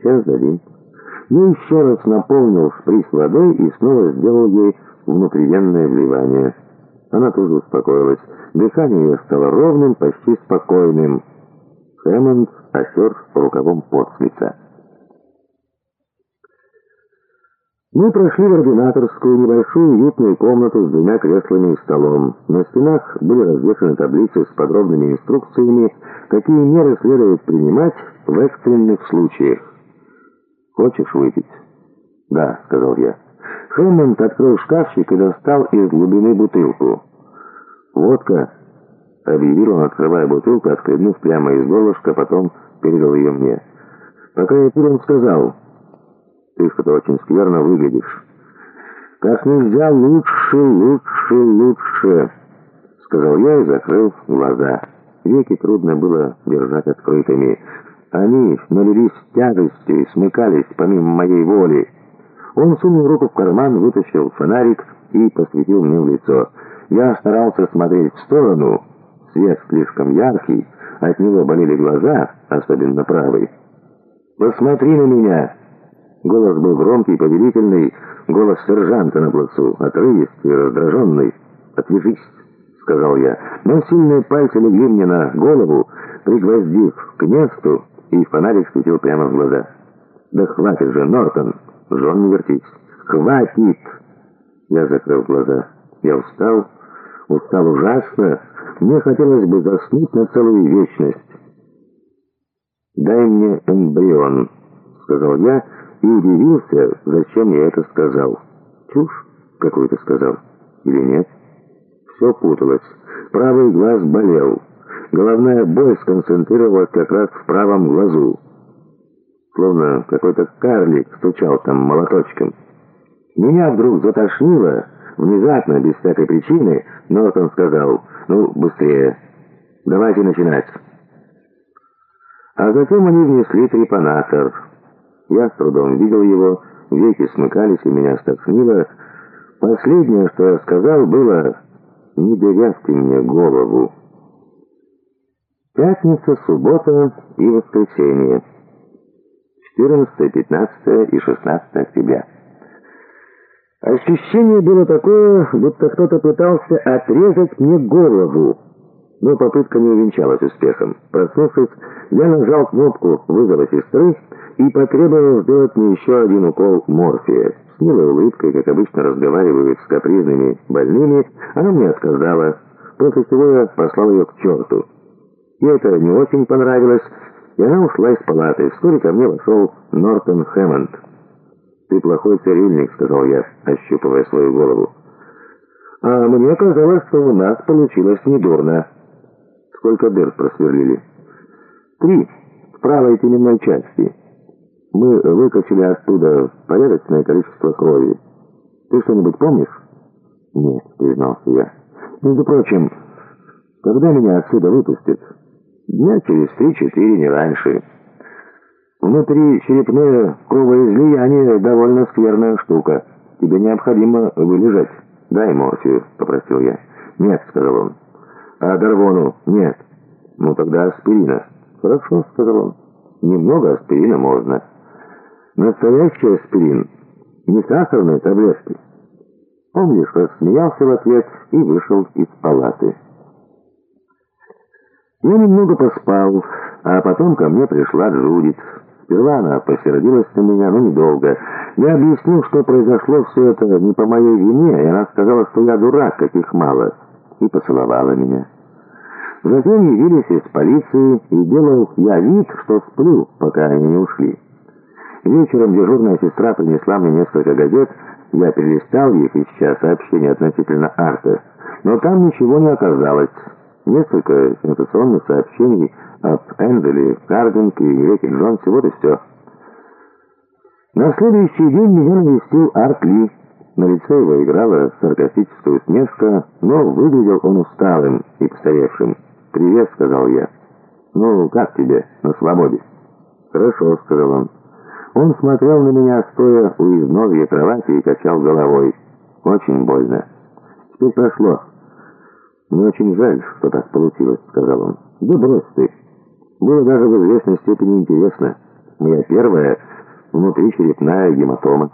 Сейчас дадим. Я еще раз наполнил шприц водой и снова сделал ей внутривенное вливание. Она тоже успокоилась. Дыхание ее стало ровным, почти спокойным. Хэммонд осер рукавом пот с лица. Мы прошли в ординаторскую, небольшую уютную комнату с двумя креслами и столом. На стенах были развешаны таблицы с подробными инструкциями, какие меры следует принимать в экстренных случаях. «Хочешь выпить?» «Да», — сказал я. Хэммонд открыл шкафчик и достал из глубины бутылку. «Водка», — объявил он, открывая бутылку, отхлебнув прямо из горлышка, потом передал ее мне. Пока я пил, он сказал... Ты что-то очень скверно выглядишь. Как нельзя лучше, лучше, лучше, сказал я и закрыл глаза. Веки трудно было держать открытыми. Они налились тяжестью и смыкались помимо моей воли. Он сунул руку в карман, вытащил фонарик и посветил мне в лицо. Я старался смотреть в сторону. Свет слишком яркий, от него болели глаза, особенно правый. «Посмотри на меня!» Голос был громкий, повелительный, голос сержанта на плацу, отрывистый, раздраженный. «Отвяжись», — сказал я. Но сильные пальцы легли мне на голову, пригвоздив к месту, и фонарик светил прямо в глаза. «Да хватит же, Нортон! Жон, не вертись! Хватит!» Я закрыл глаза. Я устал, устал ужасно. Мне хотелось бы заснуть на целую вечность. «Дай мне эмбрион», — сказал я, — и удивился, зачем я это сказал. Чушь какую-то сказал. Или нет? Все путалось. Правый глаз болел. Головная боль сконцентрировалась как раз в правом глазу. Словно какой-то карлик стучал там молоточком. Меня вдруг затошнило, внезапно, без всякой причины, но вот он сказал, ну, быстрее, давайте начинать. А затем они внесли трепанатор. Я с трудом видел его, веки смыкались, и меня стошнило. Последнее, что я сказал, было «Не дырявьте мне голову». Пятница, суббота и воскресенье. 14, 15 и 16 октября. Ощущение было такое, будто кто-то пытался отрезать мне голову. Но попытка не увенчалась успехом. Проснувшись, я нажал кнопку вызова сестры и потребовал сделать мне еще один укол морфия. С милой улыбкой, как обычно разговаривают с капризными больными, она мне отказала, после чего я послал ее к черту. Ей это не очень понравилось, и она ушла из палаты. Вскоре ко мне вошел Нортон Хэммонд. «Ты плохой цирюльник», — сказал я, ощупывая свою голову. «А мне казалось, что у нас получилось недурно». «Сколько дыр просверлили?» «Три, в правой теменной части». Мы выкачали оттуда порядочное количество крови. Ты что-нибудь помнишь? Нет, признался я. Между прочим, когда меня отсюда выпустят? Дня через три-четыре, не раньше. Внутри черепное кровоизлияние довольно скверная штука. Тебе необходимо вылежать. Дай морфию, попросил я. Нет, сказал он. А Дарвону? Нет. Ну тогда аспирина. Хорошо, сказал он. Немного аспирина можно. Настоящий аспирин, не сахарные таблетки. Он лишь рассмеялся в ответ и вышел из палаты. Я немного поспал, а потом ко мне пришла Джудит. Сперва она посердилась на меня, но недолго. Я объяснил, что произошло все это не по моей вине, и она сказала, что я дурак, каких мало, и поцеловала меня. Затем явились из полиции, и делал я вид, что сплю, пока они не ушли. Вечером дежурная сестра принесла мне несколько газет, я перелистал их, ища сообщения относительно Арта, но там ничего не оказалось. Несколько сенсационных сообщений об Энджеле, Кардинке и Греке Джонсе, вот и все. На следующий день меня навестил Арт Ли. На лице его играла саркастическая усмешка, но выглядел он усталым и постаревшим. «Привет», — сказал я. «Ну, как тебе на свободе?» «Хорошо», — сказал он. Он смотрел на меня, стоя у изножья кровати и качал головой. Очень больно. Теперь прошло. Мне очень жаль, что так получилось, сказал он. Да брось ты. Было даже в известной степени интересно. Моя первая внутри черепная гематома.